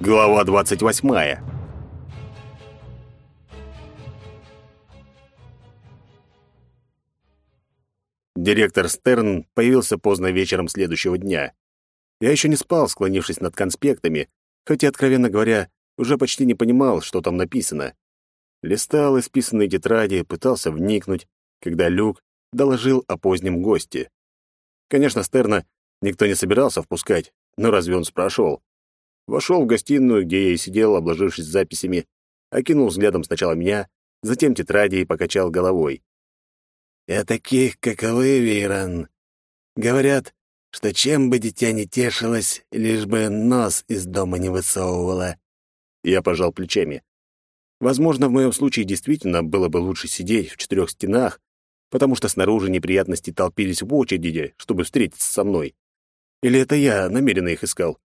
Глава 28. Директор Стерн появился поздно вечером следующего дня. Я еще не спал, склонившись над конспектами, хотя, откровенно говоря, уже почти не понимал, что там написано. Листал исписанные тетради, пытался вникнуть, когда Люк доложил о позднем госте. Конечно, Стерна никто не собирался впускать, но разве он спрашивал? Вошел в гостиную, где я и сидел, обложившись записями, окинул взглядом сначала меня, затем тетради и покачал головой. «Я таких, как вы, Вейран. Говорят, что чем бы дитя не тешилось, лишь бы нос из дома не высовывало». Я пожал плечами. Возможно, в моем случае действительно было бы лучше сидеть в четырех стенах, потому что снаружи неприятности толпились в очереди, чтобы встретиться со мной. Или это я намеренно их искал?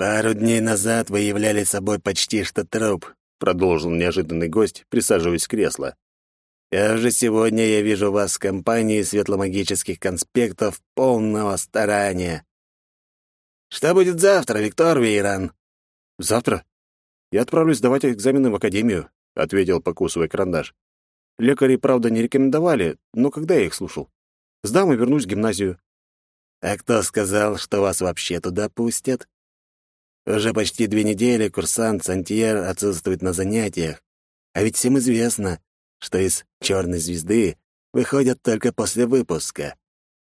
«Пару дней назад вы являли собой почти что труп», — продолжил неожиданный гость, присаживаясь в кресло. «А уже сегодня я вижу вас в компании светломагических конспектов полного старания. Что будет завтра, Виктор Вейран?» «Завтра? Я отправлюсь сдавать экзамены в академию», — ответил, покусывая карандаш. Лекари, правда, не рекомендовали, но когда я их слушал? Сдам и вернусь в гимназию. «А кто сказал, что вас вообще туда пустят?» Уже почти две недели курсант Сантьер отсутствует на занятиях, а ведь всем известно, что из «Черной звезды» выходят только после выпуска.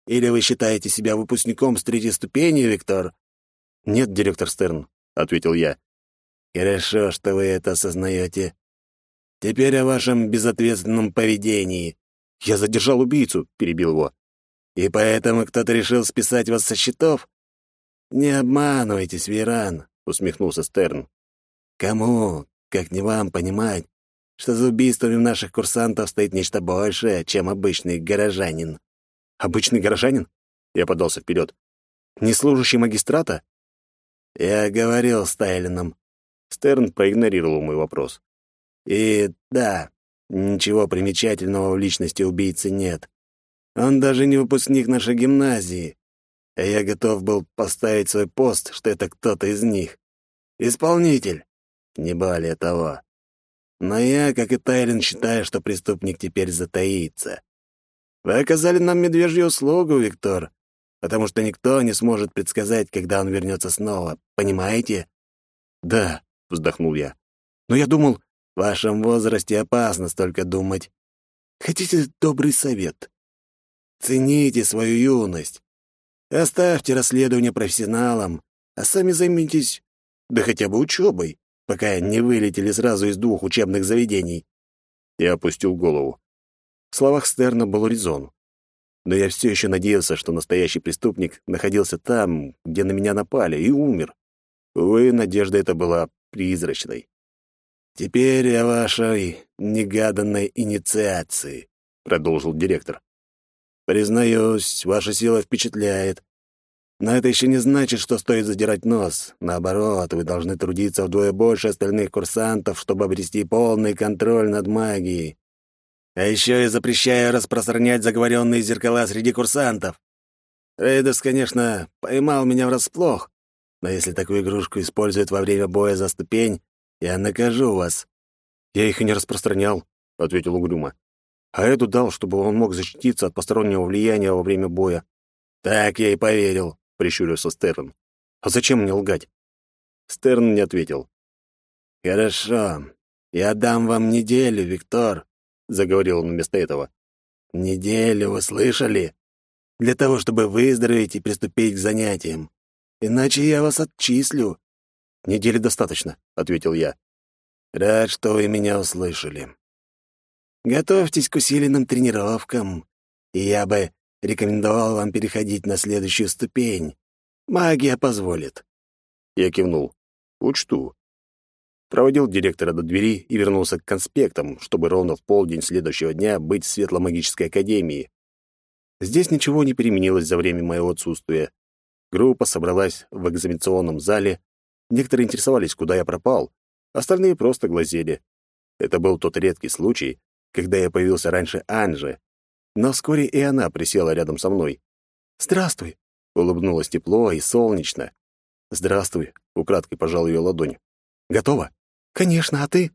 Или вы считаете себя выпускником с третьей ступени, Виктор? Нет, директор Стерн, — ответил я. Хорошо, что вы это осознаете. Теперь о вашем безответственном поведении. Я задержал убийцу, — перебил его. И поэтому кто-то решил списать вас со счетов? «Не обманывайтесь, Веран», — усмехнулся Стерн. «Кому, как не вам, понимать, что за убийствами наших курсантов стоит нечто большее, чем обычный горожанин?» «Обычный горожанин?» — я подался вперед. «Не служащий магистрата?» «Я говорил с Тайлином». Стерн проигнорировал мой вопрос. «И да, ничего примечательного в личности убийцы нет. Он даже не выпускник нашей гимназии а я готов был поставить свой пост, что это кто-то из них. Исполнитель. Не более того. Но я, как и Тайлин, считаю, что преступник теперь затаится. Вы оказали нам медвежью услугу, Виктор, потому что никто не сможет предсказать, когда он вернется снова. Понимаете? Да, вздохнул я. Но я думал, в вашем возрасте опасно столько думать. Хотите добрый совет? Цените свою юность. Оставьте расследование профессионалам, а сами займитесь, да хотя бы учебой, пока не вылетели сразу из двух учебных заведений». Я опустил голову. В словах Стерна был резон. Но я все еще надеялся, что настоящий преступник находился там, где на меня напали, и умер. Увы, надежда эта была призрачной. «Теперь о вашей негаданной инициации», — продолжил директор. Признаюсь, ваша сила впечатляет. Но это еще не значит, что стоит задирать нос. Наоборот, вы должны трудиться вдвое больше остальных курсантов, чтобы обрести полный контроль над магией. А еще я запрещаю распространять заговоренные зеркала среди курсантов. Рейдерс, конечно, поймал меня врасплох, но если такую игрушку используют во время боя за ступень, я накажу вас». «Я их и не распространял», — ответил угрюмо а эту дал, чтобы он мог защититься от постороннего влияния во время боя. «Так я и поверил», — прищурился Стерн. «А зачем мне лгать?» Стерн не ответил. «Хорошо. Я дам вам неделю, Виктор», — заговорил он вместо этого. «Неделю, вы слышали? Для того, чтобы выздороветь и приступить к занятиям. Иначе я вас отчислю». «Недели достаточно», — ответил я. «Рад, что вы меня услышали. Готовьтесь к усиленным тренировкам, и я бы рекомендовал вам переходить на следующую ступень. Магия позволит». Я кивнул. «Учту». Проводил директора до двери и вернулся к конспектам, чтобы ровно в полдень следующего дня быть в Светломагической академии. Здесь ничего не переменилось за время моего отсутствия. Группа собралась в экзаменационном зале. Некоторые интересовались, куда я пропал, остальные просто глазели. Это был тот редкий случай, когда я появился раньше Анжи. Но вскоре и она присела рядом со мной. «Здравствуй», — улыбнулась тепло и солнечно. «Здравствуй», — украдкой пожал ее ладонь. «Готова?» «Конечно, а ты?»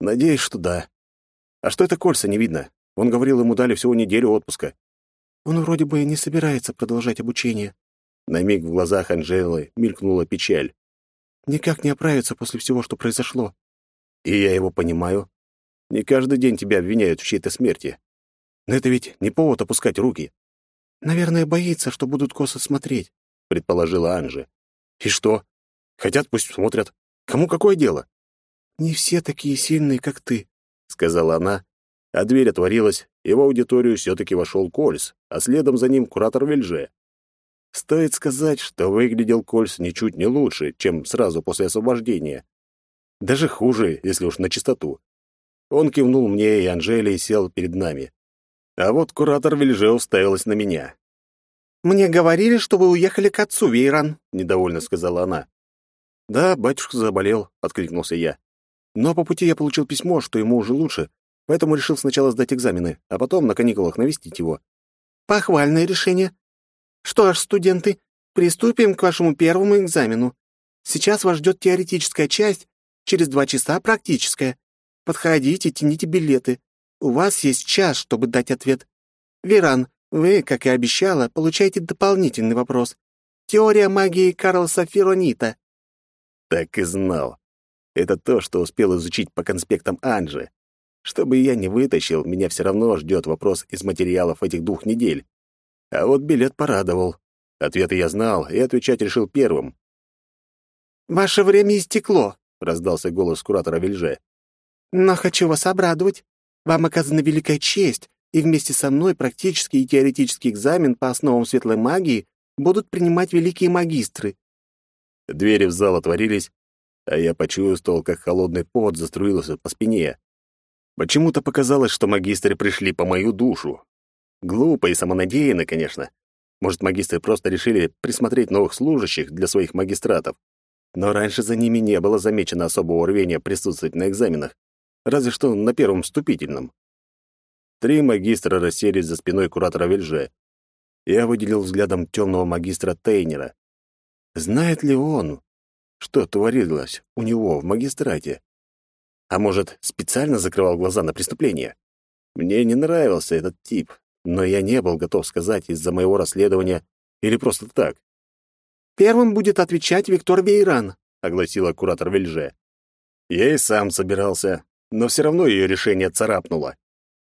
«Надеюсь, что да. А что это кольца не видно? Он говорил, ему дали всего неделю отпуска». «Он вроде бы не собирается продолжать обучение». На миг в глазах Анжелы мелькнула печаль. «Никак не оправится после всего, что произошло». «И я его понимаю. Не каждый день тебя обвиняют в чьей-то смерти. Но это ведь не повод опускать руки». «Наверное, боится, что будут косо смотреть», — предположила Анжи. «И что? Хотят, пусть смотрят. Кому какое дело?» «Не все такие сильные, как ты», — сказала она, а дверь отворилась, и в аудиторию все-таки вошел Кольс, а следом за ним куратор Вельже. Стоит сказать, что выглядел Кольс ничуть не лучше, чем сразу после освобождения. Даже хуже, если уж на чистоту. Он кивнул мне и Анжеле и сел перед нами. А вот куратор Вельже уставилась на меня. «Мне говорили, что вы уехали к отцу, Вейран», — недовольно сказала она. «Да, батюшка заболел», — откликнулся я. «Но по пути я получил письмо, что ему уже лучше, поэтому решил сначала сдать экзамены, а потом на каникулах навестить его». «Похвальное решение. Что ж, студенты, приступим к вашему первому экзамену. Сейчас вас ждет теоретическая часть, через два часа практическая. Подходите, тяните билеты. У вас есть час, чтобы дать ответ. Веран, вы, как и обещала, получаете дополнительный вопрос. Теория магии Карлоса Феронита. Так и знал. Это то, что успел изучить по конспектам Анжи. Чтобы я не вытащил, меня все равно ждет вопрос из материалов этих двух недель. А вот билет порадовал. Ответы я знал, и отвечать решил первым. «Ваше время истекло», — раздался голос куратора Вильже. «Но хочу вас обрадовать. Вам оказана великая честь, и вместе со мной практический и теоретический экзамен по основам светлой магии будут принимать великие магистры. Двери в зал отворились, а я почувствовал, как холодный пот заструился по спине. Почему-то показалось, что магистры пришли по мою душу. Глупо и самонадеянно, конечно. Может, магистры просто решили присмотреть новых служащих для своих магистратов. Но раньше за ними не было замечено особого рвения присутствовать на экзаменах, разве что на первом вступительном. Три магистра расселись за спиной куратора Вельже. Я выделил взглядом темного магистра Тейнера. Знает ли он, что творилось у него в магистрате? А может, специально закрывал глаза на преступление? Мне не нравился этот тип, но я не был готов сказать из-за моего расследования или просто так. «Первым будет отвечать Виктор Вейран», — огласила куратор Вельже. Я и сам собирался, но все равно ее решение царапнуло.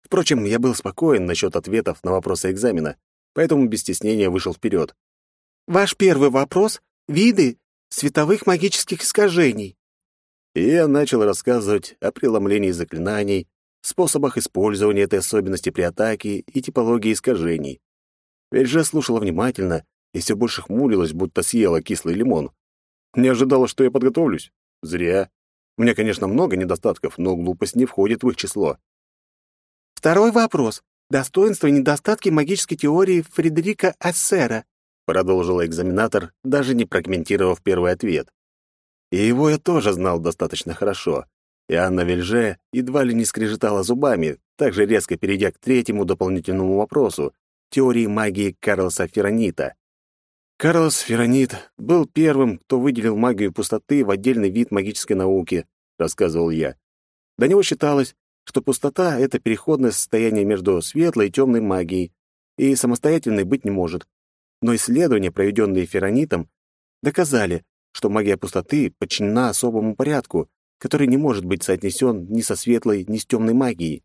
Впрочем, я был спокоен насчет ответов на вопросы экзамена, поэтому без стеснения вышел вперед. «Ваш первый вопрос виды световых магических искажений. И я начал рассказывать о преломлении заклинаний, способах использования этой особенности при атаке и типологии искажений. Вельже слушала внимательно и все больше хмурилась, будто съела кислый лимон. Не ожидала, что я подготовлюсь. Зря. У меня, конечно, много недостатков, но глупость не входит в их число. Второй вопрос. Достоинства и недостатки магической теории Фредерика Ассера продолжил экзаменатор, даже не прокомментировав первый ответ. И его я тоже знал достаточно хорошо. И Анна Вельже едва ли не скрежетала зубами, также резко перейдя к третьему дополнительному вопросу — теории магии Карлоса Феронита. Карлос Феронит был первым, кто выделил магию пустоты в отдельный вид магической науки, рассказывал я. До него считалось, что пустота — это переходное состояние между светлой и темной магией, и самостоятельной быть не может но исследования, проведенные Феронитом, доказали, что магия пустоты подчинена особому порядку, который не может быть соотнесен ни со светлой, ни с темной магией.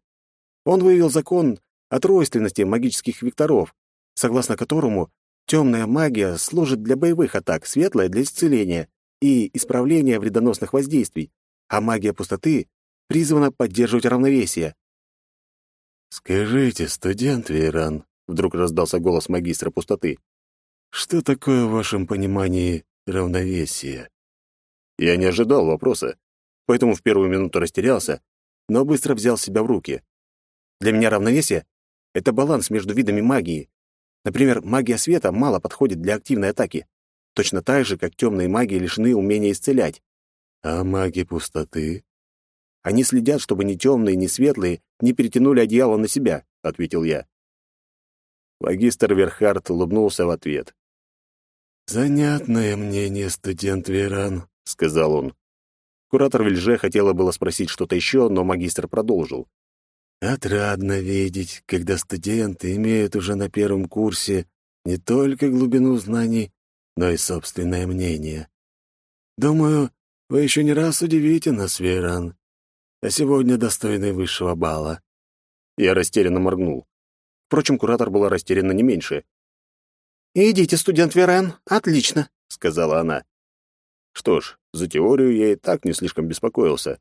Он выявил закон о тройственности магических векторов, согласно которому темная магия служит для боевых атак, светлая — для исцеления и исправления вредоносных воздействий, а магия пустоты призвана поддерживать равновесие. «Скажите, студент Вейран», — вдруг раздался голос магистра пустоты, что такое в вашем понимании равновесие? Я не ожидал вопроса, поэтому в первую минуту растерялся, но быстро взял себя в руки. Для меня равновесие — это баланс между видами магии. Например, магия света мало подходит для активной атаки, точно так же, как темные маги лишены умения исцелять. А маги пустоты? Они следят, чтобы ни темные, ни светлые не перетянули одеяло на себя, — ответил я. Магистр Верхард улыбнулся в ответ. «Занятное мнение, студент Веран», — сказал он. Куратор Вильже хотела было спросить что-то еще, но магистр продолжил. «Отрадно видеть, когда студенты имеют уже на первом курсе не только глубину знаний, но и собственное мнение. Думаю, вы еще не раз удивите нас, Веран, а сегодня достойны высшего балла». Я растерянно моргнул. Впрочем, куратор была растеряна не меньше. «Идите, студент Веран, отлично», — сказала она. Что ж, за теорию я и так не слишком беспокоился.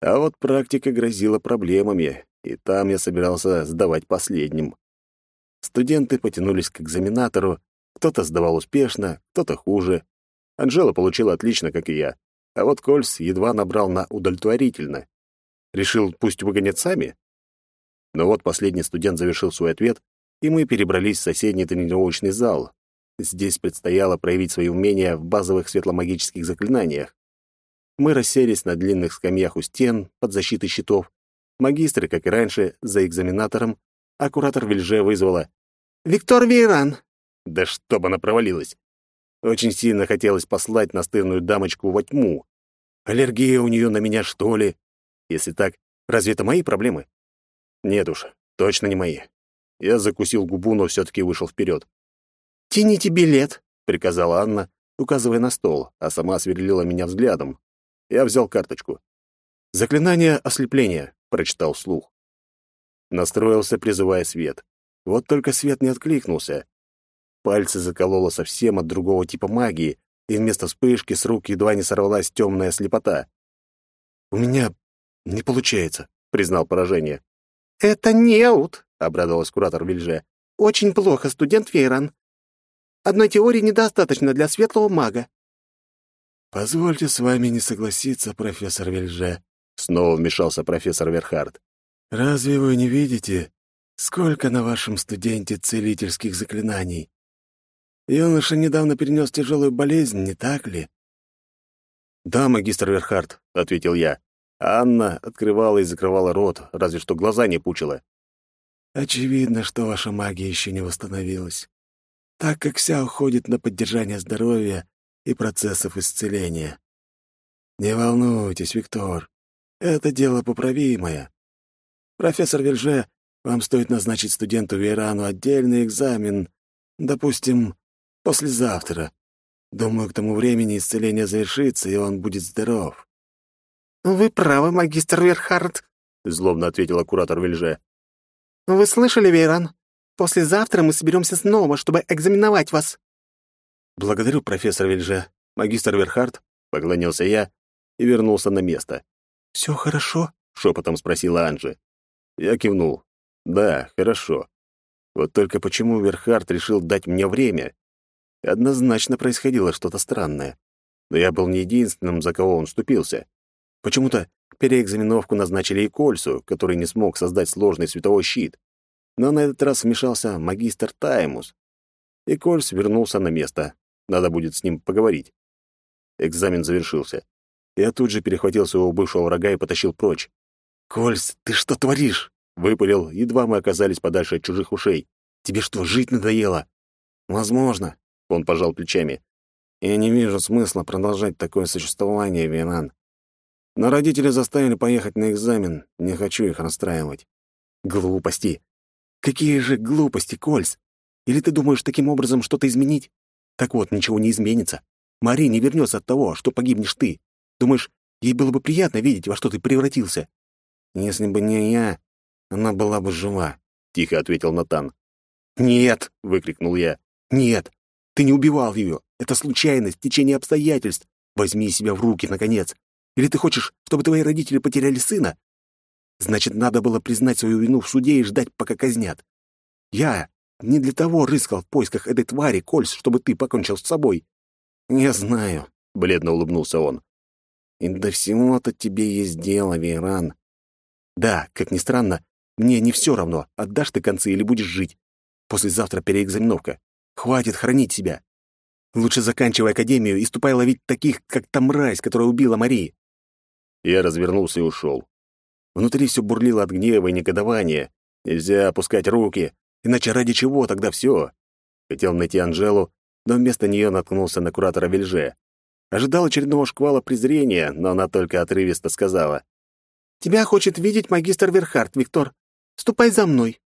А вот практика грозила проблемами, и там я собирался сдавать последним. Студенты потянулись к экзаменатору, кто-то сдавал успешно, кто-то хуже. Анжела получила отлично, как и я. А вот Кольс едва набрал на удовлетворительно. Решил, пусть выгонят сами? Но вот последний студент завершил свой ответ, и мы перебрались в соседний тренировочный зал. Здесь предстояло проявить свои умения в базовых светломагических заклинаниях. Мы расселись на длинных скамьях у стен под защитой щитов. Магистры, как и раньше, за экзаменатором, а куратор Вильже вызвала «Виктор Вейран!» Да чтоб она провалилась! Очень сильно хотелось послать настырную дамочку во тьму. Аллергия у нее на меня, что ли? Если так, разве это мои проблемы? Нет уж, точно не мои. Я закусил губу, но все-таки вышел вперед. «Тяните билет», — приказала Анна, указывая на стол, а сама сверлила меня взглядом. Я взял карточку. «Заклинание ослепления», — прочитал вслух. Настроился, призывая свет. Вот только свет не откликнулся. Пальцы закололо совсем от другого типа магии, и вместо вспышки с рук едва не сорвалась темная слепота. «У меня не получается», — признал поражение. «Это неут», — обрадовалась куратор Вильже. «Очень плохо, студент Фейран. Одной теории недостаточно для светлого мага». «Позвольте с вами не согласиться, профессор Вильже», — снова вмешался профессор Верхард. «Разве вы не видите, сколько на вашем студенте целительских заклинаний? Юноша недавно перенес тяжелую болезнь, не так ли?» «Да, магистр Верхард», — ответил я. Анна открывала и закрывала рот, разве что глаза не пучила. «Очевидно, что ваша магия еще не восстановилась, так как вся уходит на поддержание здоровья и процессов исцеления. Не волнуйтесь, Виктор, это дело поправимое. Профессор Вельже, вам стоит назначить студенту Вейрану отдельный экзамен, допустим, послезавтра. Думаю, к тому времени исцеление завершится, и он будет здоров. «Вы правы, магистр Верхард», — злобно ответила куратор Вильже. «Вы слышали, Вейран? Послезавтра мы соберемся снова, чтобы экзаменовать вас». «Благодарю, профессор Вильже. Магистр Верхард», — поклонился я и вернулся на место. «Все хорошо?» — шепотом спросила Анжи. Я кивнул. «Да, хорошо. Вот только почему Верхард решил дать мне время? Однозначно происходило что-то странное. Но я был не единственным, за кого он вступился. Почему-то переэкзаменовку назначили и Кольсу, который не смог создать сложный световой щит. Но на этот раз вмешался магистр Таймус. И Кольс вернулся на место. Надо будет с ним поговорить. Экзамен завершился. Я тут же перехватил своего бывшего врага и потащил прочь. «Кольс, ты что творишь?» — выпалил, едва мы оказались подальше от чужих ушей. «Тебе что, жить надоело?» «Возможно», — он пожал плечами. «Я не вижу смысла продолжать такое существование, Винан. Но родители заставили поехать на экзамен, не хочу их расстраивать. Глупости. Какие же глупости, Кольс? Или ты думаешь таким образом что-то изменить? Так вот, ничего не изменится. Мари не вернется от того, что погибнешь ты. Думаешь, ей было бы приятно видеть, во что ты превратился? Если бы не я, она была бы жива, — тихо ответил Натан. «Нет!» — выкрикнул я. «Нет! Ты не убивал ее! Это случайность, течение обстоятельств! Возьми себя в руки, наконец! Или ты хочешь, чтобы твои родители потеряли сына? Значит, надо было признать свою вину в суде и ждать, пока казнят. Я не для того рыскал в поисках этой твари, Кольс, чтобы ты покончил с собой. Я знаю, — бледно улыбнулся он. И до всего-то тебе есть дело, Вейран. Да, как ни странно, мне не все равно, отдашь ты концы или будешь жить. Послезавтра переэкзаменовка. Хватит хранить себя. Лучше заканчивай академию и ступай ловить таких, как та мразь, которая убила Мари. Я развернулся и ушел. Внутри все бурлило от гнева и негодования. Нельзя опускать руки, иначе ради чего тогда все? Хотел найти Анжелу, но вместо нее наткнулся на куратора Вильже. Ожидал очередного шквала презрения, но она только отрывисто сказала. «Тебя хочет видеть магистр Верхард, Виктор. Ступай за мной».